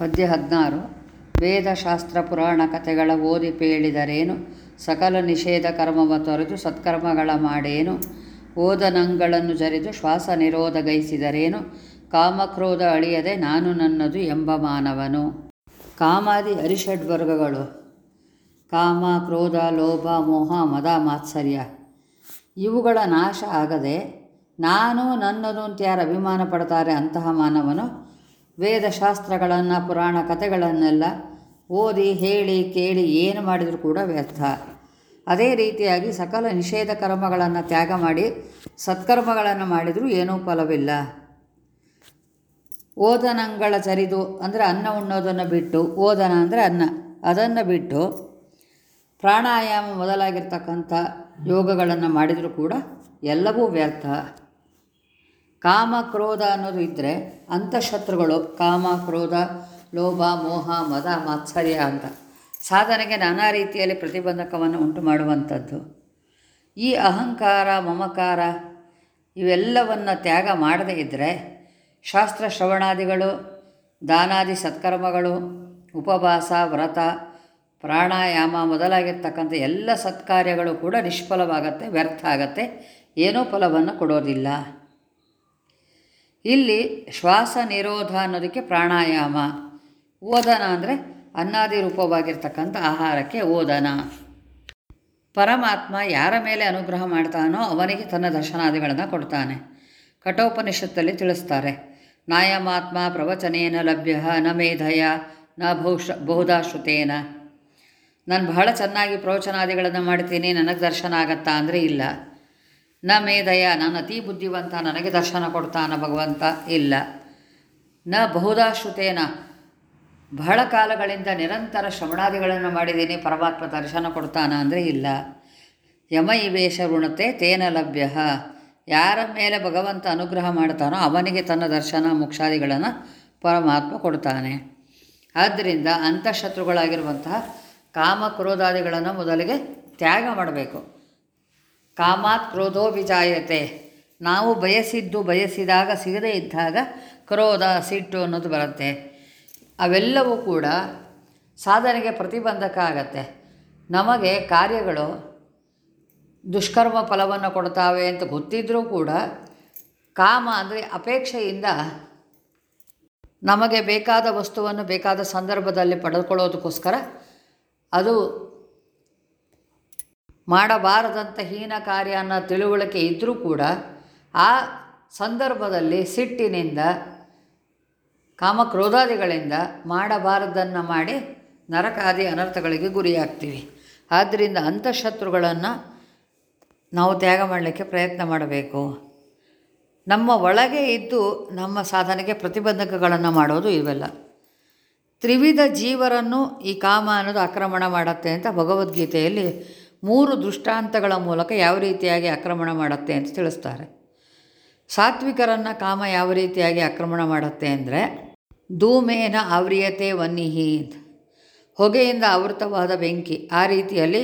ಪದ್ಯ ಹದಿನಾರು ವೇದಶಾಸ್ತ್ರ ಪುರಾಣ ಕಥೆಗಳ ಓದಿ ಪೇಳಿದರೇನು? ಸಕಲ ನಿಷೇಧ ಕರ್ಮವ ತೊರೆದು ಸತ್ಕರ್ಮಗಳ ಮಾಡೇನು? ಓದನಂಗಳನ್ನು ಜರಿದು ಶ್ವಾಸ ನಿರೋಧಗೈಸಿದರೇನು ಕಾಮಕ್ರೋಧ ಅಳಿಯದೆ ನಾನು ನನ್ನದು ಎಂಬ ಮಾನವನು. ಕಾಮಾದಿ ಅರಿಷಡ್ವರ್ಗಗಳು ಕಾಮ, ಕ್ರೋಧ, ಲೋಭ, ಮೋಹ, ಮದ, ಮಾತ್ಸರ್ಯ. ಇವುಗಳ ನಾಶ ಆಗದೆ ನಾನು ನನ್ನದು ಅಂತ ಯಾರು ಅಭಿಮಾನ ಪಡ್ತಾರೆ ಅಂತಹ ಮಾನವನು? ವೇದಶಾಸ್ತ್ರಗಳನ್ನು, ಪುರಾಣ ಕಥೆಗಳನ್ನೆಲ್ಲ ಓದಿ, ಹೇಳಿ, ಕೇಳಿ ಏನು ಮಾಡಿದರೂ ಕೂಡ ವ್ಯರ್ಥ. ಅದೇ ರೀತಿಯಾಗಿ ಸಕಲ ನಿಷೇಧ ಕರ್ಮಗಳನ್ನು ತ್ಯಾಗ ಮಾಡಿ ಸತ್ಕರ್ಮಗಳನ್ನು ಮಾಡಿದರೂ ಏನೂ ಫಲವಿಲ್ಲ. ಓದನಂಗಳ ಚರಿದು ಅಂದರೆ ಅನ್ನ ಉಣ್ಣೋದನ್ನು ಬಿಟ್ಟು, ಓದನ ಅಂದರೆ ಅನ್ನ, ಅದನ್ನು ಬಿಟ್ಟು ಪ್ರಾಣಾಯಾಮ ಮೊದಲಾಗಿರ್ತಕ್ಕಂಥ ಯೋಗಗಳನ್ನು ಮಾಡಿದರೂ ಕೂಡ ಎಲ್ಲವೂ ವ್ಯರ್ಥ. ಕಾಮ, ಕ್ರೋಧ ಅನ್ನೋದು ಇದ್ದರೆ ಅಂತಃಶತ್ರುಗಳು ಕಾಮ, ಕ್ರೋಧ, ಲೋಭ, ಮೋಹ, ಮದ, ಮಾತ್ಸರ್ಯ ಅಂತ. ಸಾಧನೆಗೆ ನಾನಾ ರೀತಿಯಲ್ಲಿ ಪ್ರತಿಬಂಧಕವನ್ನು ಉಂಟು ಮಾಡುವಂಥದ್ದು. ಈ ಅಹಂಕಾರ, ಮಮಕಾರ ಇವೆಲ್ಲವನ್ನು ತ್ಯಾಗ ಮಾಡದೇ ಇದ್ದರೆ ಶಾಸ್ತ್ರ ಶ್ರವಣಾದಿಗಳು, ದಾನಾದಿ ಸತ್ಕರ್ಮಗಳು, ಉಪವಾಸ, ವ್ರತ, ಪ್ರಾಣಾಯಾಮ ಮೊದಲಾಗಿರ್ತಕ್ಕಂಥ ಎಲ್ಲ ಸತ್ಕಾರ್ಯಗಳು ಕೂಡ ನಿಷ್ಫಲವಾಗತ್ತೆ, ವ್ಯರ್ಥ ಆಗತ್ತೆ, ಏನೂ ಫಲವನ್ನು ಕೊಡೋದಿಲ್ಲ. ಇಲ್ಲಿ ಶ್ವಾಸ ನಿರೋಧ ಅನ್ನೋದಕ್ಕೆ ಪ್ರಾಣಾಯಾಮ. ಓದನ ಅಂದರೆ ಅನ್ನಾದಿ ರೂಪವಾಗಿರ್ತಕ್ಕಂಥ ಆಹಾರಕ್ಕೆ ಓದನ. ಪರಮಾತ್ಮ ಯಾರ ಮೇಲೆ ಅನುಗ್ರಹ ಮಾಡ್ತಾನೋ ಅವನಿಗೆ ತನ್ನ ದರ್ಶನಾದಿಗಳನ್ನು ಕೊಡ್ತಾನೆ. ಕಠೋಪನಿಷತ್ತಲ್ಲಿ ತಿಳಿಸ್ತಾರೆ, ನಾಯಮಾತ್ಮ ಪ್ರವಚನೇನ ಲಭ್ಯ ನ ಮೇಧಯ ನ ಬಹುಶ ಬಹುಧಾಶ್ರುತೇನ ನಾನು ಬಹಳ ಚೆನ್ನಾಗಿ ಪ್ರವಚನಾದಿಗಳನ್ನು ಮಾಡ್ತೀನಿ, ನನಗೆ ದರ್ಶನ ಆಗತ್ತಾ ಅಂದರೆ ಇಲ್ಲ. ನ ಮೇಧಯ ನಾನು ಅತೀ ಬುದ್ಧಿವಂತ, ನನಗೆ ದರ್ಶನ ಕೊಡ್ತಾನ ಭಗವಂತ ಇಲ್ಲ. ನ ಬಹುದಾಶ್ರುತೇನ ಬಹಳ ಕಾಲಗಳಿಂದ ನಿರಂತರ ಶ್ರವಣಾದಿಗಳನ್ನು ಮಾಡಿದ್ದೀನಿ, ಪರಮಾತ್ಮ ದರ್ಶನ ಕೊಡ್ತಾನ ಅಂದರೆ ಇಲ್ಲ. ಯಮ ಇವೇಶ ಋಣತೆ ತೇನ ಲಭ್ಯ. ಯಾರ ಮೇಲೆ ಭಗವಂತ ಅನುಗ್ರಹ ಮಾಡ್ತಾನೋ ಅವನಿಗೆ ತನ್ನ ದರ್ಶನ ಮೋಕ್ಷಾದಿಗಳನ್ನು ಪರಮಾತ್ಮ ಕೊಡ್ತಾನೆ. ಆದ್ದರಿಂದ ಅಂತಃಶತ್ರುಗಳಾಗಿರುವಂತಹ ಕಾಮ ಕ್ರೋಧಾದಿಗಳನ್ನು ಮೊದಲಿಗೆ ತ್ಯಾಗ ಮಾಡಬೇಕು. ಕಾಮಾತ್ ಕ್ರೋಧೋ ವಿಜಾಯತೆ. ನಾವು ಬಯಸಿದ್ದು ಬಯಸಿದಾಗ ಸಿಗದೇ ಇದ್ದಾಗ ಕ್ರೋಧ, ಸಿಟ್ಟು ಅನ್ನೋದು ಬರುತ್ತೆ. ಅವೆಲ್ಲವೂ ಕೂಡ ಸಾಧನೆಗೆ ಪ್ರತಿಬಂಧಕ ಆಗತ್ತೆ. ನಮಗೆ ಕಾರ್ಯಗಳು ದುಷ್ಕರ್ಮ ಫಲವನ್ನು ಕೊಡ್ತಾವೆ ಅಂತ ಗೊತ್ತಿದ್ದರೂ ಕೂಡ ಕಾಮ ಅಂದರೆ ಅಪೇಕ್ಷೆಯಿಂದ ನಮಗೆ ಬೇಕಾದ ವಸ್ತುವನ್ನು ಬೇಕಾದ ಸಂದರ್ಭದಲ್ಲಿ ಪಡೆದುಕೊಳ್ಳೋದಕ್ಕೋಸ್ಕರ ಅದು ಮಾಡಬಾರದಂಥ ಹೀನ ಕಾರ್ಯ ಅನ್ನೋ ತಿಳುವಳಿಕೆ ಇದ್ದರೂ ಕೂಡ ಆ ಸಂದರ್ಭದಲ್ಲಿ ಸಿಟ್ಟಿನಿಂದ ಕಾಮಕ್ರೋಧಾದಿಗಳಿಂದ ಮಾಡಬಾರದನ್ನು ಮಾಡಿ ನರಕಾದಿ ಅನರ್ಥಗಳಿಗೆ ಗುರಿಯಾಗ್ತೀವಿ. ಆದ್ದರಿಂದ ಅಂತಃಶತ್ರುಗಳನ್ನು ನಾವು ತ್ಯಾಗ ಮಾಡಲಿಕ್ಕೆ ಪ್ರಯತ್ನ ಮಾಡಬೇಕು. ನಮ್ಮ ಒಳಗೆ ಇದ್ದು ನಮ್ಮ ಸಾಧನೆಗೆ ಪ್ರತಿಬಂಧಕಗಳನ್ನು ಮಾಡೋದು ಇವೆಲ್ಲ. ತ್ರಿವಿಧ ಜೀವರನ್ನು ಈ ಕಾಮ ಅನ್ನೋದು ಆಕ್ರಮಣ ಮಾಡುತ್ತೆ ಅಂತ ಭಗವದ್ಗೀತೆಯಲ್ಲಿ ಮೂರು ದೃಷ್ಟಾಂತಗಳ ಮೂಲಕ ಯಾವ ರೀತಿಯಾಗಿ ಆಕ್ರಮಣ ಮಾಡುತ್ತೆ ಅಂತ ತಿಳಿಸ್ತಾರೆ. ಸಾತ್ವಿಕರನ್ನು ಕಾಮ ಯಾವ ರೀತಿಯಾಗಿ ಆಕ್ರಮಣ ಮಾಡುತ್ತೆ ಅಂದರೆ, ಧೂಮೇನ ಆವ್ರಿಯತೆ ವನ್ನಿಹಿ ಹೊಗೆಯಿಂದ ಆವೃತವಾದ ಬೆಂಕಿ ಆ ರೀತಿಯಲ್ಲಿ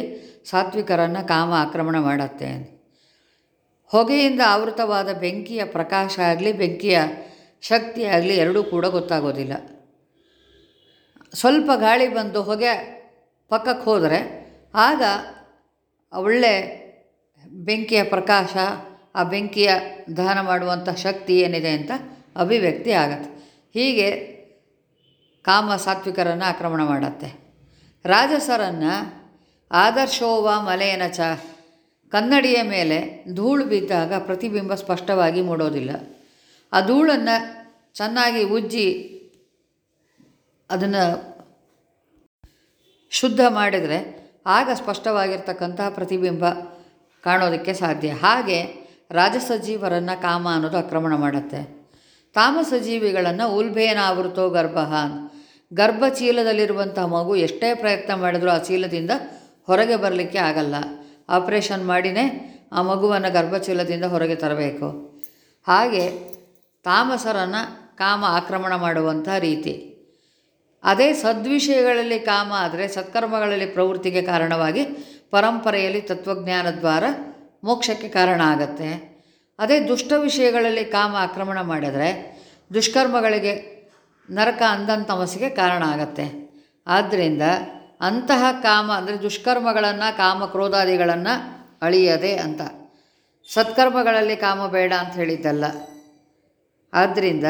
ಸಾತ್ವಿಕರನ್ನು ಕಾಮ ಆಕ್ರಮಣ ಮಾಡುತ್ತೆ ಹೊಗೆಯಿಂದ ಆವೃತವಾದ ಬೆಂಕಿಯ ಪ್ರಕಾಶ ಆಗಲಿ, ಬೆಂಕಿಯ ಶಕ್ತಿ ಆಗಲಿ ಎರಡೂ ಕೂಡ ಗೊತ್ತಾಗೋದಿಲ್ಲ. ಸ್ವಲ್ಪ ಗಾಳಿ ಬಂದು ಹೊಗೆ ಪಕ್ಕಕ್ಕೆ ಹೋದರೆ ಆಗ ಒಳ್ಳೆ ಬೆಂಕಿಯ ಪ್ರಕಾಶ, ಆ ಬೆಂಕಿಯ ದಹನ ಮಾಡುವಂಥ ಶಕ್ತಿ ಏನಿದೆ ಅಂತ ಅಭಿವ್ಯಕ್ತಿ ಆಗತ್ತೆ. ಹೀಗೆ ಕಾಮ ಸಾತ್ವಿಕರನ್ನು ಆಕ್ರಮಣ ಮಾಡುತ್ತೆ. ರಾಜಸರನ್ನು ಆದರ್ಶೋವ ಮಲೆಯನ ಚ ಕನ್ನಡಿಯ ಮೇಲೆ ಧೂಳು ಬಿದ್ದಾಗ ಪ್ರತಿಬಿಂಬ ಸ್ಪಷ್ಟವಾಗಿ ಮೂಡೋದಿಲ್ಲ. ಆ ಧೂಳನ್ನು ಚೆನ್ನಾಗಿ ಉಜ್ಜಿ ಅದನ್ನು ಶುದ್ಧ ಮಾಡಿದರೆ ಆಗ ಸ್ಪಷ್ಟವಾಗಿರ್ತಕ್ಕಂತಹ ಪ್ರತಿಬಿಂಬ ಕಾಣೋದಕ್ಕೆ ಸಾಧ್ಯ. ಹಾಗೆ ರಾಜಸ ಜೀವರನ್ನು ಕಾಮ ಅನ್ನೋದು ಆಕ್ರಮಣ ಮಾಡುತ್ತೆ. ತಾಮಸ ಜೀವಿಗಳನ್ನು ಉಲ್ಭೇನಾವೃತೋ ಗರ್ಭ ಗರ್ಭ ಚೀಲದಲ್ಲಿರುವಂಥ ಮಗು ಎಷ್ಟೇ ಪ್ರಯತ್ನ ಮಾಡಿದರೂ ಆ ಚೀಲದಿಂದ ಹೊರಗೆ ಬರಲಿಕ್ಕೆ ಆಗಲ್ಲ. ಆಪ್ರೇಷನ್ ಮಾಡಿನೇ ಆ ಮಗುವನ್ನು ಗರ್ಭಚೀಲದಿಂದ ಹೊರಗೆ ತರಬೇಕು. ಹಾಗೆ ತಾಮಸರನ್ನು ಕಾಮ ಆಕ್ರಮಣ ಮಾಡುವಂಥ ರೀತಿ. ಅದೇ ಸದ್ವಿಷಯಗಳಲ್ಲಿ ಕಾಮ, ಆದರೆ ಸತ್ಕರ್ಮಗಳಲ್ಲಿ ಪ್ರವೃತ್ತಿಗೆ ಕಾರಣವಾಗಿ ಪರಂಪರೆಯಲ್ಲಿ ತತ್ವಜ್ಞಾನ ದ್ವಾರ ಮೋಕ್ಷಕ್ಕೆ ಕಾರಣ ಆಗತ್ತೆ. ಅದೇ ದುಷ್ಟ ವಿಷಯಗಳಲ್ಲಿ ಕಾಮ ಆಕ್ರಮಣ ಮಾಡಿದರೆ ದುಷ್ಕರ್ಮಗಳಿಗೆ ನರಕ ಅಂಧನ್ ಕಾರಣ ಆಗತ್ತೆ. ಆದ್ದರಿಂದ ಅಂತಹ ಕಾಮ, ಅಂದರೆ ದುಷ್ಕರ್ಮಗಳನ್ನು, ಕಾಮ ಕ್ರೋಧಾದಿಗಳನ್ನು ಅಳಿಯದೆ ಅಂತ. ಸತ್ಕರ್ಮಗಳಲ್ಲಿ ಕಾಮ ಬೇಡ ಅಂತ ಹೇಳಿದ್ದಲ್ಲ. ಆದ್ದರಿಂದ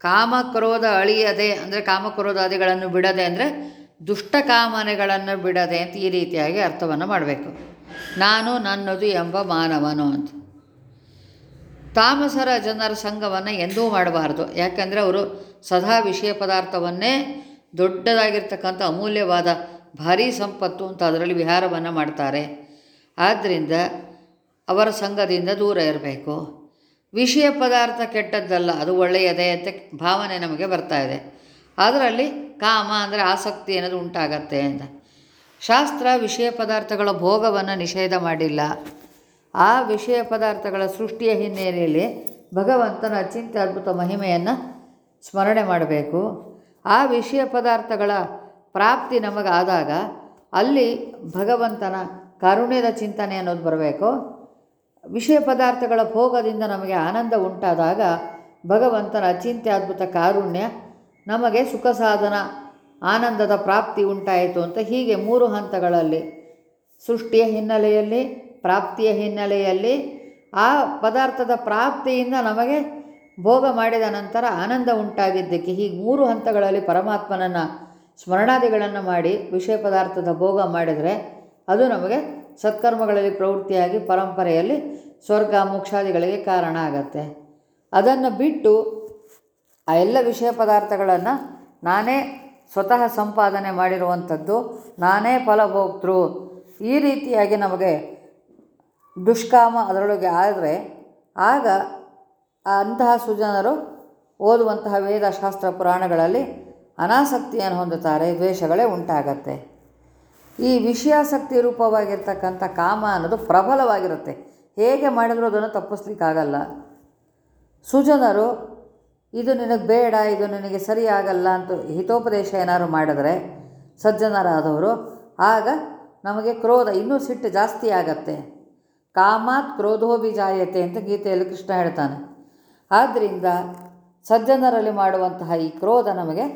ಕಾಮ ಕ್ರೋಧ ಅಳಿಯದೆ, ಅಂದರೆ ಕಾಮಕ್ರೋಧಾದಿಗಳನ್ನು ಬಿಡದೆ, ಅಂದರೆ ದುಷ್ಟ ಕಾಮನೆಗಳನ್ನು ಬಿಡದೆ ಅಂತ ಈ ರೀತಿಯಾಗಿ ಅರ್ಥವನ್ನು ಮಾಡಬೇಕು. ನಾನು ನನ್ನದು ಎಂಬ ಮಾನವನು ಅಂತ. ತಾಮಸರ ಜನರ ಸಂಘವನ್ನು ಎಂದೂ ಮಾಡಬಾರ್ದು. ಯಾಕೆಂದರೆ ಅವರು ಸದಾ ವಿಷಯ ಪದಾರ್ಥವನ್ನೇ ದೊಡ್ಡದಾಗಿರ್ತಕ್ಕಂಥ ಅಮೂಲ್ಯವಾದ ಭಾರೀ ಸಂಪತ್ತು ಅಂತ ಅದರಲ್ಲಿ ವಿಹಾರವನ್ನು ಮಾಡ್ತಾರೆ. ಆದ್ದರಿಂದ ಅವರ ಸಂಘದಿಂದ ದೂರ ಇರಬೇಕು. ವಿಷಯ ಪದಾರ್ಥ ಕೆಟ್ಟದ್ದಲ್ಲ, ಅದು ಒಳ್ಳೆಯದೇ ಅಂತ ಭಾವನೆ ನಮಗೆ ಬರ್ತಾ ಇದೆ. ಅದರಲ್ಲಿ ಕಾಮ ಅಂದರೆ ಆಸಕ್ತಿ ಅನ್ನೋದು ಉಂಟಾಗತ್ತೆ ಅಂತ. ಶಾಸ್ತ್ರ ವಿಷಯ ಪದಾರ್ಥಗಳ ಭೋಗವನ್ನು ನಿಷೇಧ ಮಾಡಿಲ್ಲ. ಆ ವಿಷಯ ಪದಾರ್ಥಗಳ ಸೃಷ್ಟಿಯ ಹಿನ್ನೆಲೆಯಲ್ಲಿ ಭಗವಂತನ ಅಚಿಂತ್ಯ ಅದ್ಭುತ ಮಹಿಮೆಯನ್ನು ಸ್ಮರಣೆ ಮಾಡಬೇಕು. ಆ ವಿಷಯ ಪದಾರ್ಥಗಳ ಪ್ರಾಪ್ತಿ ನಮಗಾದಾಗ ಅಲ್ಲಿ ಭಗವಂತನ ಕರುಣ್ಯದ ಚಿಂತನೆ ಅನ್ನೋದು ಬರಬೇಕು. ವಿಷಯ ಪದಾರ್ಥಗಳ ಭೋಗದಿಂದ ನಮಗೆ ಆನಂದ ಉಂಟಾದಾಗ ಭಗವಂತನ ಅಚಿಂತ್ಯ ಅದ್ಭುತ ಕಾರುಣ್ಯ ನಮಗೆ ಸುಖ ಸಾಧನ, ಆನಂದದ ಪ್ರಾಪ್ತಿ ಉಂಟಾಯಿತು ಅಂತ ಹೀಗೆ ಮೂರು ಹಂತಗಳಲ್ಲಿ, ಸೃಷ್ಟಿಯ ಹಿನ್ನೆಲೆಯಲ್ಲಿ, ಪ್ರಾಪ್ತಿಯ ಹಿನ್ನೆಲೆಯಲ್ಲಿ, ಆ ಪದಾರ್ಥದ ಪ್ರಾಪ್ತಿಯಿಂದ ನಮಗೆ ಭೋಗ ಮಾಡಿದ ನಂತರ ಆನಂದ ಉಂಟಾಗಿದ್ದಕ್ಕೆ ಹೀಗೆ ಮೂರು ಹಂತಗಳಲ್ಲಿ ಪರಮಾತ್ಮನನ್ನು ಸ್ಮರಣಾದಿಗಳನ್ನು ಮಾಡಿ ವಿಷಯ ಪದಾರ್ಥದ ಭೋಗ ಮಾಡಿದರೆ ಅದು ನಮಗೆ ಸತ್ಕರ್ಮಗಳಲ್ಲಿ ಪ್ರವೃತ್ತಿಯಾಗಿ ಪರಂಪರೆಯಲ್ಲಿ ಸ್ವರ್ಗ ಮೋಕ್ಷಾದಿಗಳಿಗೆ ಕಾರಣ ಆಗತ್ತೆ. ಅದನ್ನು ಬಿಟ್ಟು ಆ ಎಲ್ಲ ವಿಷಯ ಪದಾರ್ಥಗಳನ್ನು ನಾನೇ ಸ್ವತಃ ಸಂಪಾದನೆ ಮಾಡಿರುವಂಥದ್ದು, ನಾನೇ ಫಲಭೋಕ್ತೃ. ಈ ರೀತಿಯಾಗಿ ನಮಗೆ ದುಷ್ಕಾಮ ಅದರೊಳಗೆ ಆದರೆ ಆಗ ಅಂತಹ ಸುಜನರು ಓದುವಂತಹ ವೇದ ಶಾಸ್ತ್ರ ಪುರಾಣಗಳಲ್ಲಿ ಅನಾಸಕ್ತಿಯನ್ನು ಹೊಂದುತ್ತಾರೆ, ದ್ವೇಷಗಳೇ ಉಂಟಾಗತ್ತೆ. ಈ ವಿಷಯಾಸಕ್ತಿ ರೂಪವಾಗಿರ್ತಕ್ಕಂಥ ಕಾಮ ಅನ್ನೋದು ಪ್ರಬಲವಾಗಿರುತ್ತೆ. ಹೇಗೆ ಮಾಡಿದರೂ ಅದನ್ನು ತಪ್ಪಿಸ್ಲಿಕ್ಕಾಗಲ್ಲ. ಸುಜನರು, ಇದು ನಿನಗೆ ಬೇಡ, ಇದು ನಿನಗೆ ಸರಿಯಾಗಲ್ಲ ಅಂತ ಹಿತೋಪದೇಶ ಏನಾದ್ರು ಮಾಡಿದ್ರೆ ಸಜ್ಜನರಾದವರು, ಆಗ ನಮಗೆ ಕ್ರೋಧ ಇನ್ನೂ ಸಿಟ್ಟು ಜಾಸ್ತಿ ಆಗತ್ತೆ. ಕಾಮಾತ್ ಕ್ರೋಧೋಭಿಜಾಯತೆ ಅಂತ ಗೀತೆಯಲ್ಲಿ ಕೃಷ್ಣ ಹೇಳ್ತಾನೆ. ಆದ್ದರಿಂದ ಸಜ್ಜನರಲ್ಲಿ ಮಾಡುವಂತಹ ಈ ಕ್ರೋಧ ನಮಗೆ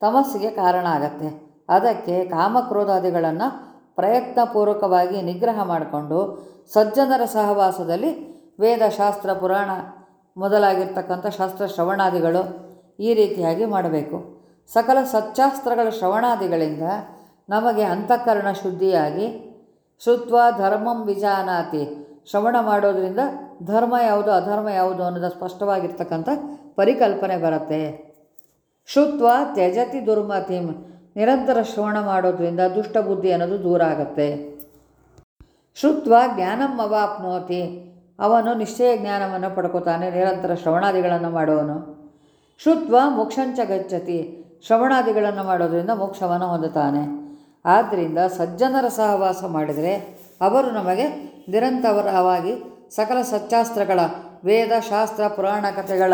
ತಮಸ್ಸಿಗೆ ಕಾರಣ ಆಗತ್ತೆ. ಅದಕ್ಕೆ ಕಾಮಕ್ರೋಧಾದಿಗಳನ್ನು ಪ್ರಯತ್ನಪೂರ್ವಕವಾಗಿ ನಿಗ್ರಹ ಮಾಡಿಕೊಂಡು ಸಜ್ಜನರ ಸಹವಾಸದಲ್ಲಿ ವೇದ, ಶಾಸ್ತ್ರ, ಪುರಾಣ ಮೊದಲಾಗಿರ್ತಕ್ಕಂಥ ಶಾಸ್ತ್ರ ಶ್ರವಣಾದಿಗಳು ಈ ರೀತಿಯಾಗಿ ಮಾಡಬೇಕು. ಸಕಲ ಸಚ್ಚಾಸ್ತ್ರಗಳ ಶ್ರವಣಾದಿಗಳಿಂದ ನಮಗೆ ಅಂತಃಕರಣ ಶುದ್ಧಿಯಾಗಿ ಶುತ್ವ ಧರ್ಮಂ ವಿಜಾನಾತಿ ಶ್ರವಣ ಮಾಡೋದರಿಂದ ಧರ್ಮ ಯಾವುದು, ಅಧರ್ಮ ಯಾವುದು ಅನ್ನೋದು ಸ್ಪಷ್ಟವಾಗಿರ್ತಕ್ಕಂಥ ಪರಿಕಲ್ಪನೆ ಬರುತ್ತೆ. ಶುತ್ವ ತ್ಯಜತಿ ದುರ್ಮತಿಂ ನಿರಂತರ ಶ್ರವಣ ಮಾಡೋದ್ರಿಂದ ದುಷ್ಟಬುದ್ಧಿ ಅನ್ನೋದು ದೂರ ಆಗುತ್ತೆ. ಶ್ರುತ್ವ ಜ್ಞಾನಂ ಅವಾಪ್ನೋತಿ. ಅವನು ನಿಶ್ಚಯ ಜ್ಞಾನವನ್ನು ಪಡ್ಕೋತಾನೆ, ನಿರಂತರ ಶ್ರವಣಾದಿಗಳನ್ನು ಮಾಡುವನು ಶ್ರುತ್ವ ಮೋಕ್ಷಂಚ ಗಚ್ಚತಿ. ಶ್ರವಣಾದಿಗಳನ್ನು ಮಾಡೋದರಿಂದ ಮೋಕ್ಷವನ್ನು ಹೊಂದುತ್ತಾನೆ. ಆದ್ದರಿಂದ ಸಜ್ಜನರ ಸಹವಾಸ ಮಾಡಿದರೆ ಅವರು ನಮಗೆ ನಿರಂತರವಾಗಿ ಸಕಲ ಸಚ್ಚಾಸ್ತ್ರಗಳ ವೇದ, ಶಾಸ್ತ್ರ, ಪುರಾಣ ಕಥೆಗಳ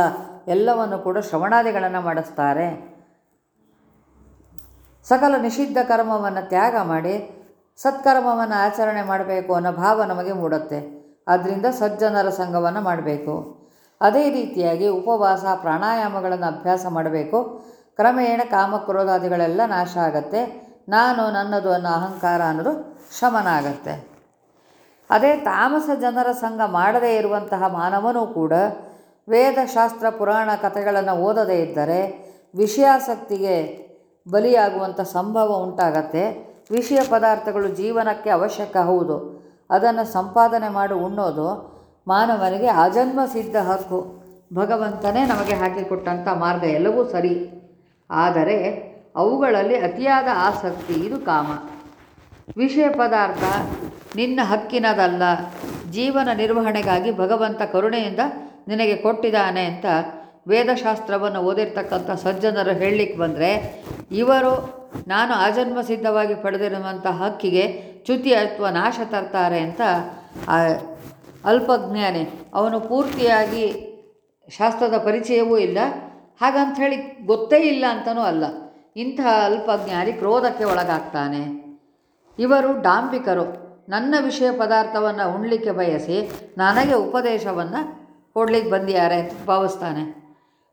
ಎಲ್ಲವನ್ನು ಕೂಡ ಶ್ರವಣಾದಿಗಳನ್ನು ಮಾಡಿಸ್ತಾರೆ. ಸಕಲ ನಿಷಿದ್ಧ ಕರ್ಮವನ್ನು ತ್ಯಾಗ ಮಾಡಿ ಸತ್ಕರ್ಮವನ್ನು ಆಚರಣೆ ಮಾಡಬೇಕು ಅನ್ನೋ ಭಾವ ನಮಗೆ ಮೂಡುತ್ತೆ. ಅದರಿಂದ ಸಜ್ಜನರ ಸಂಘವನ್ನು ಮಾಡಬೇಕು. ಅದೇ ರೀತಿಯಾಗಿ ಉಪವಾಸ, ಪ್ರಾಣಾಯಾಮಗಳನ್ನು ಅಭ್ಯಾಸ ಮಾಡಬೇಕು. ಕ್ರಮೇಣ ಕಾಮಕ್ರೋಧಾದಿಗಳೆಲ್ಲ ನಾಶ ಆಗತ್ತೆ. ನಾನು ನನ್ನದು ಅನ್ನೋ ಅಹಂಕಾರ ಅನ್ನೋದು ಶಮನ ಆಗತ್ತೆ. ಅದೇ ತಾಮಸ ಜನರ ಸಂಘ ಮಾಡದೇ ಇರುವಂತಹ ಮಾನವನೂ ಕೂಡ ವೇದ ಶಾಸ್ತ್ರ ಪುರಾಣ ಕಥೆಗಳನ್ನು ಓದದೇ ಇದ್ದರೆ ವಿಷಯಾಸಕ್ತಿಗೆ ಬಲಿಯಾಗುವಂಥ ಸಂಭವ ಉಂಟಾಗತ್ತೆ. ವಿಷಯ ಪದಾರ್ಥಗಳು ಜೀವನಕ್ಕೆ ಅವಶ್ಯಕ ಹೌದು. ಅದನ್ನು ಸಂಪಾದನೆ ಮಾಡಿ ಉಣ್ಣೋದು ಮಾನವನಿಗೆ ಅಜನ್ಮ ಸಿದ್ಧ ಹಕ್ಕು. ಭಗವಂತನೇ ನಮಗೆ ಹಾಕಿಕೊಟ್ಟಂಥ ಮಾರ್ಗ ಎಲ್ಲವೂ ಸರಿ. ಆದರೆ ಅವುಗಳಲ್ಲಿ ಅತಿಯಾದ ಆಸಕ್ತಿ ಇದು ಕಾಮ. ವಿಷಯ ಪದಾರ್ಥ ನಿನ್ನ ಹಕ್ಕಿನದಲ್ಲ. ಜೀವನ ನಿರ್ವಹಣೆಗಾಗಿ ಭಗವಂತ ಕರುಣೆಯಿಂದ ನಿನಗೆ ಕೊಟ್ಟಿದ್ದಾನೆ ಅಂತ ವೇದಶಾಸ್ತ್ರವನ್ನು ಓದಿರ್ತಕ್ಕಂಥ ಸಜ್ಜನರು ಹೇಳಲಿಕ್ಕೆ ಬಂದರೆ, ಇವರು ನಾನು ಆಜನ್ಮ ಸಿದ್ಧವಾಗಿ ಪಡೆದಿರುವಂಥ ಹಕ್ಕಿಗೆ ಚ್ಯುತಿ ಅಥವಾ ನಾಶ ತರ್ತಾರೆ ಅಂತ ಅಲ್ಪಜ್ಞಾನಿ, ಅವನು ಪೂರ್ತಿಯಾಗಿ ಶಾಸ್ತ್ರದ ಪರಿಚಯವೂ ಇಲ್ಲ ಹಾಗಂತ ಹೇಳಿ ಗೊತ್ತೇ ಇಲ್ಲ ಅಂತನೂ ಅಲ್ಲ. ಇಂತಹ ಅಲ್ಪಜ್ಞಾನಿ ಕ್ರೋಧಕ್ಕೆ ಒಳಗಾಗ್ತಾನೆ. ಇವರು ಡಾಂಬಿಕರು ನನ್ನ ವಿಷಯ ಪದಾರ್ಥವನ್ನು ಉಣ್ಲಿಕ್ಕೆ ಬಯಸಿ ನನಗೆ ಉಪದೇಶವನ್ನು ಕೊಡಲಿಕ್ಕೆ ಬಂದಿದ್ದಾರೆ ಭಾವಿಸ್ತಾನೆ.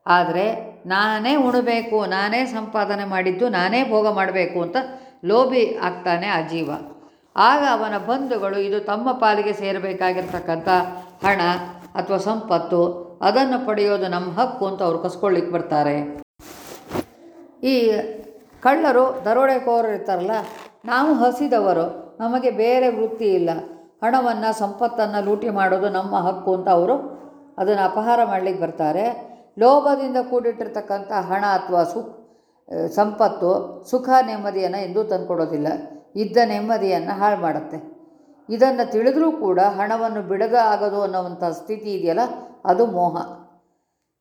ಆದರೆ ನಾನೇ ಉಣಬೇಕು, ನಾನೇ ಸಂಪಾದನೆ ಮಾಡಿದ್ದು, ನಾನೇ ಭೋಗ ಮಾಡಬೇಕು ಅಂತ ಲೋಭಿ ಆಗ್ತಾನೆ ಆ ಜೀವ. ಆಗ ಅವನ ಬಂಧುಗಳು ಇದು ತಮ್ಮ ಪಾಲಿಗೆ ಸೇರಬೇಕಾಗಿರ್ತಕ್ಕಂಥ ಹಣ ಅಥವಾ ಸಂಪತ್ತು, ಅದನ್ನು ಪಡೆಯೋದು ನಮ್ಮ ಹಕ್ಕು ಅಂತ ಅವರು ಕಸ್ಕೊಳ್ಳಿಕ್ಕೆ ಬರ್ತಾರೆ. ಈ ಕಳ್ಳರು ದರೋಡೆಕೋರರು ಇರ್ತಾರಲ್ಲ, ನಾವು ಹಸಿದವರು, ನಮಗೆ ಬೇರೆ ವೃತ್ತಿ ಇಲ್ಲ. ಹಣವನ್ನು, ಸಂಪತ್ತನ್ನು ಲೂಟಿ ಮಾಡೋದು ನಮ್ಮ ಹಕ್ಕು ಅಂತ ಅವರು ಅದನ್ನು ಅಪಹಾರ ಮಾಡಲಿಕ್ಕೆ ಬರ್ತಾರೆ. ಲೋಭದಿಂದ ಕೂಡಿಟ್ಟಿರ್ತಕ್ಕಂಥ ಹಣ ಅಥವಾ ಸುಖ ಸಂಪತ್ತು ಸುಖ ನೆಮ್ಮದಿಯನ್ನು ಎಂದೂ ತಂದುಕೊಡೋದಿಲ್ಲ. ಇದ್ದ ನೆಮ್ಮದಿಯನ್ನು ಹಾಳು ಮಾಡುತ್ತೆ. ಇದನ್ನು ತಿಳಿದರೂ ಕೂಡ ಹಣವನ್ನು ಬಿಡದ ಆಗೋದು ಅನ್ನೋವಂಥ ಸ್ಥಿತಿ ಇದೆಯಲ್ಲ, ಅದು ಮೋಹ.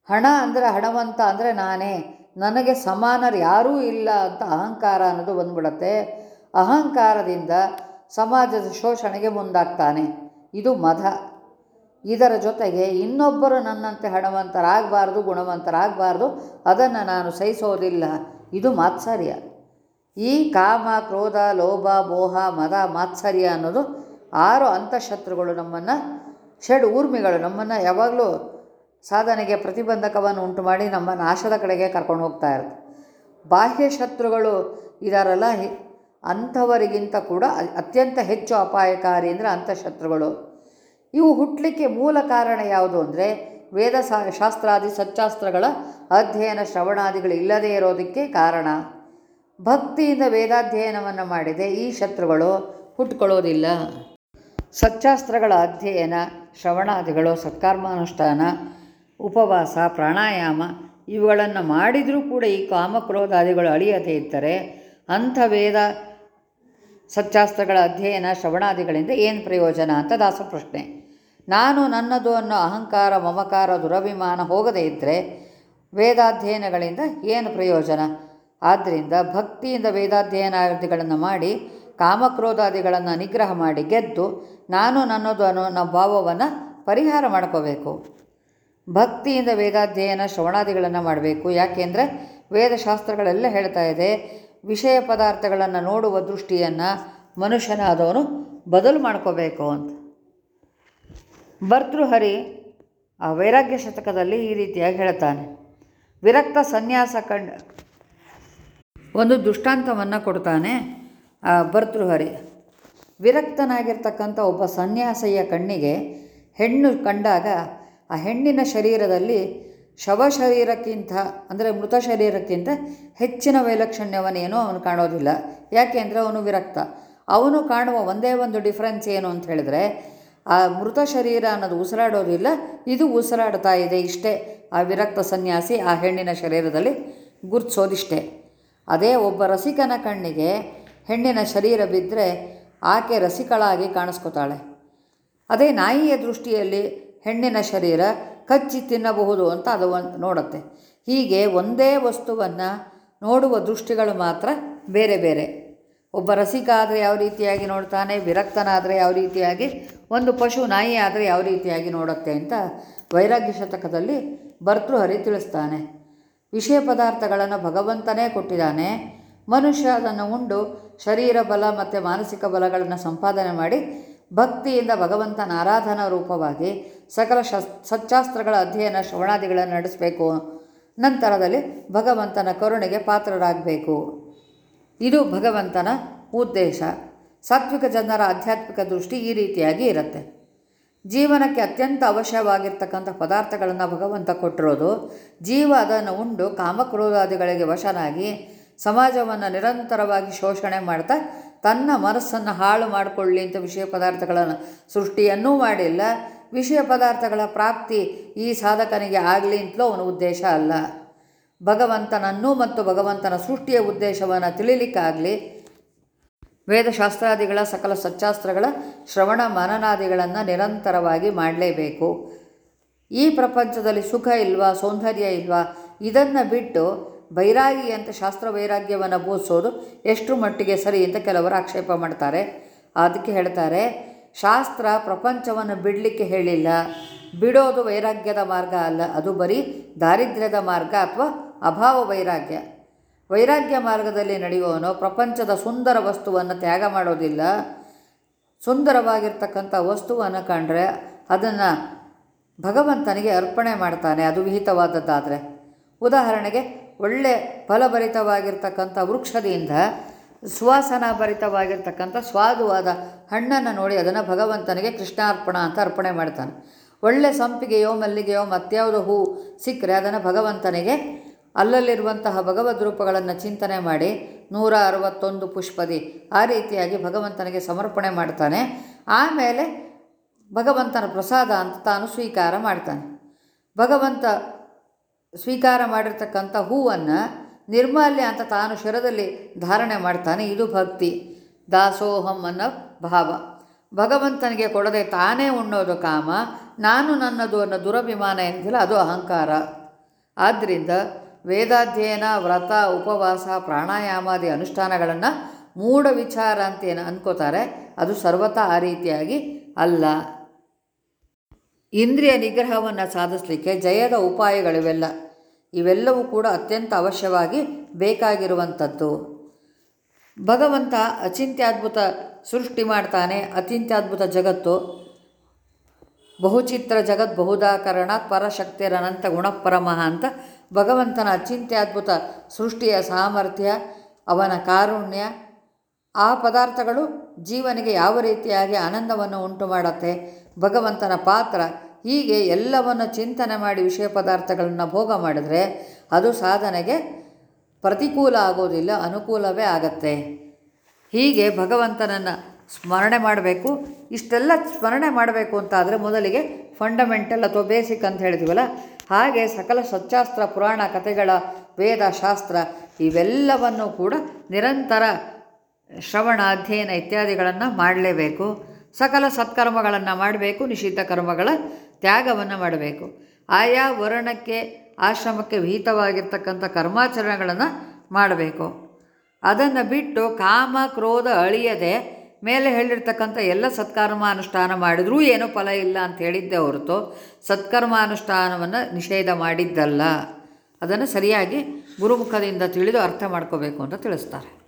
ಹಣ ಅಂದರೆ ಹಣವಂತ ಅಂದರೆ ನಾನೇ. ನನಗೆ ಸಮಾನರು ಯಾರೂ ಇಲ್ಲ ಅಂತ ಅಹಂಕಾರ ಅನ್ನೋದು ಬಂದ್ಬಿಡತ್ತೆ. ಅಹಂಕಾರದಿಂದ ಸಮಾಜದ ಶೋಷಣೆಗೆ ಮುಂದಾಗ್ತಾನೆ. ಇದು ಮದ. ಇದರ ಜೊತೆಗೆ ಇನ್ನೊಬ್ಬರು ನನ್ನಂತೆ ಹಣವಂತರಾಗಬಾರ್ದು, ಗುಣವಂತರಾಗಬಾರ್ದು, ಅದನ್ನು ನಾನು ಸಹಿಸೋದಿಲ್ಲ. ಇದು ಮಾತ್ಸರ್ಯ. ಈ ಕಾಮ, ಕ್ರೋಧ, ಲೋಭ, ಮೋಹ, ಮದ ಮಾತ್ಸರ್ಯ ಅನ್ನೋದು ಆರು ಅಂತಃಶತ್ರುಗಳು ನಮ್ಮನ್ನು, ಷಡ್ ಊರ್ಮಿಗಳು ನಮ್ಮನ್ನು ಯಾವಾಗಲೂ ಸಾಧನೆಗೆ ಪ್ರತಿಬಂಧಕವನ್ನು ಉಂಟು ಮಾಡಿ ನಮ್ಮ ನಾಶದ ಕಡೆಗೆ ಕರ್ಕೊಂಡು ಹೋಗ್ತಾ ಇರುತ್ತೆ. ಬಾಹ್ಯ ಶತ್ರುಗಳು ಇದಾರಲ್ಲ ಅಂಥವರಿಗಿಂತ ಕೂಡ ಅತ್ಯಂತ ಹೆಚ್ಚು ಅಪಾಯಕಾರಿ ಅಂದರೆ ಅಂತಃಶತ್ರುಗಳು. ಇವು ಹುಟ್ಟಲಿಕ್ಕೆ ಮೂಲ ಕಾರಣ ಯಾವುದು ಅಂದರೆ ವೇದ ಶಾಸ್ತ್ರಾದಿ ಸಚ್ಚಾಸ್ತ್ರಗಳ ಅಧ್ಯಯನ ಶ್ರವಣಾದಿಗಳು ಇಲ್ಲದೇ ಇರೋದಕ್ಕೆ ಕಾರಣ. ಭಕ್ತಿಯಿಂದ ವೇದಾಧ್ಯಯನವನ್ನು ಮಾಡಿದೆ, ಈ ಶತ್ರುಗಳು ಹುಟ್ಕೊಳ್ಳೋದಿಲ್ಲ. ಸಚ್ಚಾಸ್ತ್ರಗಳ ಅಧ್ಯಯನ, ಶ್ರವಣಾದಿಗಳು, ಸತ್ಕರ್ಮಾನುಷ್ಠಾನ, ಉಪವಾಸ, ಪ್ರಾಣಾಯಾಮ ಇವುಗಳನ್ನು ಮಾಡಿದರೂ ಕೂಡ ಈ ಕಾಮಕ್ರೋಧಾದಿಗಳು ಅಳಿಯದೇ ಇದ್ದರೆ ಅಂಥ ವೇದ ಸಚ್ಚಾಸ್ತ್ರಗಳ ಅಧ್ಯಯನ, ಶ್ರವಣಾದಿಗಳಿಂದ ಏನು ಪ್ರಯೋಜನ ಅಂತ ದಾಸ ಪ್ರಶ್ನೆ ನಾನು ನನ್ನದು ಅನ್ನೋ ಅಹಂಕಾರ, ಮಮಕಾರ, ದುರಭಿಮಾನ ಹೋಗದೇ ಇದ್ದರೆ ವೇದಾಧ್ಯಯನಗಳಿಂದ ಏನು ಪ್ರಯೋಜನ? ಆದ್ದರಿಂದ ಭಕ್ತಿಯಿಂದ ವೇದಾಧ್ಯಯನಾದಿಗಳನ್ನು ಮಾಡಿ, ಕಾಮಕ್ರೋಧಾದಿಗಳನ್ನು ನಿಗ್ರಹ ಮಾಡಿ ಗೆದ್ದು ನಾನು ನನ್ನದು ಅನ್ನೋ ನಮ್ಮ ಭಾವವನ್ನು ಪರಿಹಾರ ಮಾಡ್ಕೋಬೇಕು. ಭಕ್ತಿಯಿಂದ ವೇದಾಧ್ಯಯನ ಶ್ರವಣಾದಿಗಳನ್ನು ಮಾಡಬೇಕು. ಯಾಕೆಂದರೆ ವೇದಶಾಸ್ತ್ರಗಳೆಲ್ಲ ಹೇಳ್ತಾ ಇದೆ, ವಿಷಯ ಪದಾರ್ಥಗಳನ್ನು ನೋಡುವ ದೃಷ್ಟಿಯನ್ನು ಮನುಷ್ಯನಾದವನು ಬದಲು ಮಾಡ್ಕೋಬೇಕು ಅಂತ. ಭರ್ತೃಹರಿ ಆ ವೈರಾಗ್ಯ ಶತಕದಲ್ಲಿ ಈ ರೀತಿಯಾಗಿ ಹೇಳ್ತಾನೆ. ವಿರಕ್ತ ಸನ್ಯಾಸ ಕಂಡ ಒಂದು ದುಷ್ಟಾಂತವನ್ನು ಕೊಡ್ತಾನೆ ಆ ಭರ್ತೃಹರಿ ವಿರಕ್ತನಾಗಿರ್ತಕ್ಕಂಥ ಒಬ್ಬ ಸನ್ಯಾಸಿಯ ಕಣ್ಣಿಗೆ ಹೆಣ್ಣು ಕಂಡಾಗ ಆ ಹೆಣ್ಣಿನ ಶರೀರದಲ್ಲಿ ಶವ ಶರೀರಕ್ಕಿಂತ, ಅಂದರೆ ಮೃತ ಶರೀರಕ್ಕಿಂತ ಹೆಚ್ಚಿನ ವೈಲಕ್ಷಣ್ಯವನ್ನೇನು ಅವನು ಕಾಣೋದಿಲ್ಲ. ಯಾಕೆಂದರೆ ಅವನು ವಿರಕ್ತ. ಅವನು ಕಾಣುವ ಒಂದೇ ಒಂದು ಡಿಫ್ರೆನ್ಸ್ ಏನು ಅಂತ ಹೇಳಿದ್ರೆ ಆ ಮೃತ ಶರೀರ ಅನ್ನೋದು ಉಸಿರಾಡೋದಿಲ್ಲ, ಇದು ಉಸಿರಾಡ್ತಾ ಇದೆ ಇಷ್ಟೇ, ಆ ವಿರಕ್ತ ಸನ್ಯಾಸಿ ಆ ಹೆಣ್ಣಿನ ಶರೀರದಲ್ಲಿ ಗುರುತಿಸೋದಿಷ್ಟೇ. ಅದೇ ಒಬ್ಬ ರಸಿಕನ ಕಣ್ಣಿಗೆ ಹೆಣ್ಣಿನ ಶರೀರ ಬಿದ್ದರೆ ಆಕೆ ರಸಿಕಳಾಗಿ ಕಾಣಿಸ್ಕೊತಾಳೆ. ಅದೇ ನಾಯಿಯ ದೃಷ್ಟಿಯಲ್ಲಿ ಹೆಣ್ಣಿನ ಶರೀರ ಕಚ್ಚಿ ತಿನ್ನಬಹುದು ಅಂತ ಅದು ನೋಡುತ್ತೆ. ಹೀಗೆ ಒಂದೇ ವಸ್ತುವನ್ನು ನೋಡುವ ದೃಷ್ಟಿಗಳು ಮಾತ್ರ ಬೇರೆ ಬೇರೆ. ಒಬ್ಬ ರಸಿಕ ಆದರೆ ಯಾವ ರೀತಿಯಾಗಿ ನೋಡ್ತಾನೆ, ವಿರಕ್ತನಾದರೆ ಯಾವ ರೀತಿಯಾಗಿ, ಒಂದು ಪಶು ನಾಯಿ ಆದರೆ ಯಾವ ರೀತಿಯಾಗಿ ನೋಡುತ್ತೆ ಅಂತ ವೈರಾಗ್ಯ ಶತಕದಲ್ಲಿ ಭರ್ತೃಹರಿ ತಿಳಿಸ್ತಾನೆ. ವಿಷಯ ಪದಾರ್ಥಗಳನ್ನು ಭಗವಂತನೇ ಕೊಟ್ಟಿದ್ದಾನೆ. ಮನುಷ್ಯ ಅದನ್ನು ಉಂಡು ಶರೀರ ಬಲ ಮತ್ತು ಮಾನಸಿಕ ಬಲಗಳನ್ನು ಸಂಪಾದನೆ ಮಾಡಿ ಭಕ್ತಿಯಿಂದ ಭಗವಂತನ ಆರಾಧನಾ ರೂಪವಾಗಿ ಸಕಲ ಸಚ್ಚಾಸ್ತ್ರಗಳ ಅಧ್ಯಯನ ಶ್ರವಣಾದಿಗಳನ್ನು ನಡೆಸಬೇಕು. ನಂತರದಲ್ಲಿ ಭಗವಂತನ ಕರುಣೆಗೆ ಪಾತ್ರರಾಗಬೇಕು. ಇದು ಭಗವಂತನ ಉದ್ದೇಶ. ಸಾತ್ವಿಕ ಜನರ ಆಧ್ಯಾತ್ಮಿಕ ದೃಷ್ಟಿ ಈ ರೀತಿಯಾಗಿ ಇರುತ್ತೆ. ಜೀವನಕ್ಕೆ ಅತ್ಯಂತ ಅವಶ್ಯವಾಗಿರ್ತಕ್ಕಂಥ ಪದಾರ್ಥಗಳನ್ನು ಭಗವಂತ ಕೊಟ್ಟಿರೋದು, ಜೀವ ಅದನ್ನು ಉಂಡು ಕಾಮಕ್ರೋಧಾದಿಗಳಿಗೆ ವಶನಾಗಿ ಸಮಾಜವನ್ನು ನಿರಂತರವಾಗಿ ಶೋಷಣೆ ಮಾಡ್ತಾ ತನ್ನ ಮನಸ್ಸನ್ನು ಹಾಳು ಮಾಡಿಕೊಳ್ಳಿ ಅಂತ ವಿಷಯ ಪದಾರ್ಥಗಳನ್ನು ಸೃಷ್ಟಿಯನ್ನೂ ಮಾಡಿಲ್ಲ. ವಿಷಯ ಪದಾರ್ಥಗಳ ಪ್ರಾಪ್ತಿ ಈ ಸಾಧಕನಿಗೆ ಆಗಲಿ ಅಂತಲೂ ಅವನ ಉದ್ದೇಶ ಅಲ್ಲ. ಭಗವಂತನನ್ನು ಮತ್ತು ಭಗವಂತನ ಸೃಷ್ಟಿಯ ಉದ್ದೇಶವನ್ನು ತಿಳಿಲಿಕ್ಕಾಗಲಿ. ವೇದಶಾಸ್ತ್ರಾದಿಗಳ ಸಕಲ ಸಚ್ಚಾಸ್ತ್ರಗಳ ಶ್ರವಣ ಮನನಾದಿಗಳನ್ನು ನಿರಂತರವಾಗಿ ಮಾಡಲೇಬೇಕು. ಈ ಪ್ರಪಂಚದಲ್ಲಿ ಸುಖ ಇಲ್ವಾ, ಸೌಂದರ್ಯ ಇಲ್ವಾ, ಇದನ್ನು ಬಿಟ್ಟು ಬೈರಾಗಿ ಅಂತ ಶಾಸ್ತ್ರ ವೈರಾಗ್ಯವನ್ನು ಬೋಧಿಸೋದು ಎಷ್ಟು ಮಟ್ಟಿಗೆ ಸರಿ ಅಂತ ಕೆಲವರು ಆಕ್ಷೇಪ ಮಾಡ್ತಾರೆ. ಅದಕ್ಕೆ ಹೇಳ್ತಾರೆ, ಶಾಸ್ತ್ರ ಪ್ರಪಂಚವನ್ನು ಬಿಡಲಿಕ್ಕೆ ಹೇಳಿಲ್ಲ. ಬಿಡೋದು ವೈರಾಗ್ಯದ ಮಾರ್ಗ ಅಲ್ಲ, ಅದು ಬರೀ ದಾರಿದ್ರ್ಯದ ಮಾರ್ಗ ಅಥವಾ ಅಭಾವ ವೈರಾಗ್ಯ. ವೈರಾಗ್ಯ ಮಾರ್ಗದಲ್ಲಿ ನಡೆಯುವವನು ಪ್ರಪಂಚದ ಸುಂದರ ವಸ್ತುವನ್ನು ತ್ಯಾಗ ಮಾಡೋದಿಲ್ಲ. ಸುಂದರವಾಗಿರ್ತಕ್ಕಂಥ ವಸ್ತುವನ್ನು ಕಂಡರೆ ಅದನ್ನು ಭಗವಂತನಿಗೆ ಅರ್ಪಣೆ ಮಾಡ್ತಾನೆ. ಅದು ವಿಹಿತವಾದದ್ದಾದರೆ. ಉದಾಹರಣೆಗೆ ಒಳ್ಳೆ ಫಲಭರಿತವಾಗಿರ್ತಕ್ಕಂಥ ವೃಕ್ಷದಿಂದ ಸುವಾಸನಾ ಭರಿತವಾಗಿರ್ತಕ್ಕಂಥ ಸ್ವಾದುವಾದ ಹಣ್ಣನ್ನು ನೋಡಿ ಅದನ್ನು ಭಗವಂತನಿಗೆ ಕೃಷ್ಣಾರ್ಪಣ ಅಂತ ಅರ್ಪಣೆ ಮಾಡ್ತಾನೆ. ಒಳ್ಳೆ ಸಂಪಿಗೆಯೋ ಮಲ್ಲಿಗೆಯೋ ಮತ್ಯಾವುದೋ ಹೂ ಸಿಕ್ಕರೆ ಅದನ್ನು ಭಗವಂತನಿಗೆ ಅಲ್ಲಲ್ಲಿರುವಂತಹ ಭಗವದ್ ರೂಪಗಳನ್ನು ಚಿಂತನೆ ಮಾಡಿ ನೂರ ಅರವತ್ತೊಂದು ಪುಷ್ಪದಿ ಆ ರೀತಿಯಾಗಿ ಭಗವಂತನಿಗೆ ಸಮರ್ಪಣೆ ಮಾಡ್ತಾನೆ. ಆಮೇಲೆ ಭಗವಂತನ ಪ್ರಸಾದ ಅಂತ ತಾನು ಸ್ವೀಕಾರ ಮಾಡ್ತಾನೆ. ಭಗವಂತ ಸ್ವೀಕಾರ ಮಾಡಿರ್ತಕ್ಕಂಥ ಹೂವನ್ನು ನಿರ್ಮಾಲ್ಯ ಅಂತ ತಾನು ಶಿರದಲ್ಲಿ ಧಾರಣೆ ಮಾಡ್ತಾನೆ. ಇದು ಭಕ್ತಿ. ದಾಸೋಹಂ ಅನ್ನೋ ಭಾವ. ಭಗವಂತನಿಗೆ ಕೊಡದೆ ತಾನೇ ಉಣ್ಣೋದು ಕಾಮ, ನಾನು ನನ್ನದು ಅನ್ನೋ ದುರಭಿಮಾನ ಎಂದಿಲ್ಲ, ಅದು ಅಹಂಕಾರ. ಆದ್ದರಿಂದ ವೇದಾಧ್ಯಯನ, ವ್ರತ, ಉಪವಾಸ, ಪ್ರಾಣಾಯಾಮಾದಿ ಅನುಷ್ಠಾನಗಳನ್ನು ಮೂಢ ವಿಚಾರ ಅಂತ ಏನು ಅಂದ್ಕೋತಾರೆ ಅದು ಸರ್ವತಾ ಆ ರೀತಿಯಾಗಿ ಅಲ್ಲ. ಇಂದ್ರಿಯ ನಿಗ್ರಹವನ್ನು ಸಾಧಿಸಲಿಕ್ಕೆ ಜಯದ ಉಪಾಯಗಳಿವೆಲ್ಲ. ಇವೆಲ್ಲವೂ ಕೂಡ ಅತ್ಯಂತ ಅವಶ್ಯವಾಗಿ ಬೇಕಾಗಿರುವಂಥದ್ದು. ಭಗವಂತ ಅಚಿಂತ್ಯದ್ಭುತ ಸೃಷ್ಟಿ ಮಾಡ್ತಾನೆ ಅಚಿಂತ್ಯದ್ಭುತ ಜಗತ್ತು. ಬಹುಚಿತ್ರ ಜಗತ್ ಬಹುದಾಕರಣ ಪರಶಕ್ತಿರನಂತ ಗುಣಪರಮಃ ಅಂತ ಭಗವಂತನ ಅಚಿಂತ್ಯದ್ಭುತ ಸೃಷ್ಟಿಯ ಸಾಮರ್ಥ್ಯ, ಅವನ ಕಾರುಣ್ಯ, ಆ ಪದಾರ್ಥಗಳು ಜೀವನಿಗೆ ಯಾವ ರೀತಿಯಾಗಿ ಆನಂದವನ್ನು ಉಂಟು ಮಾಡುತ್ತೆ ಭಗವಂತನ ಪಾತ್ರ, ಹೀಗೆ ಎಲ್ಲವನ್ನು ಚಿಂತನೆ ಮಾಡಿ ವಿಷಯ ಪದಾರ್ಥಗಳನ್ನು ಭೋಗ ಮಾಡಿದರೆ ಅದು ಸಾಧನೆಗೆ ಪ್ರತಿಕೂಲ ಆಗೋದಿಲ್ಲ, ಅನುಕೂಲವೇ ಆಗತ್ತೆ. ಹೀಗೆ ಭಗವಂತನನ್ನು ಸ್ಮರಣೆ ಮಾಡಬೇಕು. ಇಷ್ಟೆಲ್ಲ ಸ್ಮರಣೆ ಮಾಡಬೇಕು ಅಂತಾದರೆ ಮೊದಲಿಗೆ ಫಂಡಮೆಂಟಲ್ ಅಥವಾ ಬೇಸಿಕ್ ಅಂತ ಹೇಳ್ತೀವಲ್ಲ ಹಾಗೆ ಸಕಲ ಸಚ್ಚಾಸ್ತ್ರ, ಪುರಾಣ ಕಥೆಗಳ, ವೇದ ಶಾಸ್ತ್ರ ಇವೆಲ್ಲವನ್ನು ಕೂಡ ನಿರಂತರ ಶ್ರವಣ, ಅಧ್ಯಯನ ಇತ್ಯಾದಿಗಳನ್ನು ಮಾಡಲೇಬೇಕು. ಸಕಲ ಸತ್ಕರ್ಮಗಳನ್ನು ಮಾಡಬೇಕು, ನಿಷಿದ್ಧ ಕರ್ಮಗಳ ತ್ಯಾಗವನ್ನು ಮಾಡಬೇಕು. ಆಯಾ ವರ್ಣಕ್ಕೆ, ಆಶ್ರಮಕ್ಕೆ ವಿಹಿತವಾಗಿರ್ತಕ್ಕಂಥ ಕರ್ಮಾಚರಣೆಗಳನ್ನು ಮಾಡಬೇಕು. ಅದನ್ನು ಬಿಟ್ಟು ಕಾಮ, ಕ್ರೋಧ ಅಳಿಯದೆ ಮೇಲೆ ಹೇಳಿರ್ತಕ್ಕಂಥ ಎಲ್ಲ ಸತ್ಕರ್ಮಾನುಷ್ಠಾನ ಮಾಡಿದರೂ ಏನೂ ಫಲ ಇಲ್ಲ ಅಂತ ಹೇಳಿದ್ದೆ ಹೊರತು ಸತ್ಕರ್ಮಾನುಷ್ಠಾನವನ್ನು ನಿಷೇಧ ಮಾಡಿದ್ದಲ್ಲ. ಅದನ್ನು ಸರಿಯಾಗಿ ಗುರುಮುಖದಿಂದ ತಿಳಿದು ಅರ್ಥ ಮಾಡ್ಕೋಬೇಕು ಅಂತ ತಿಳಿಸ್ತಾರೆ.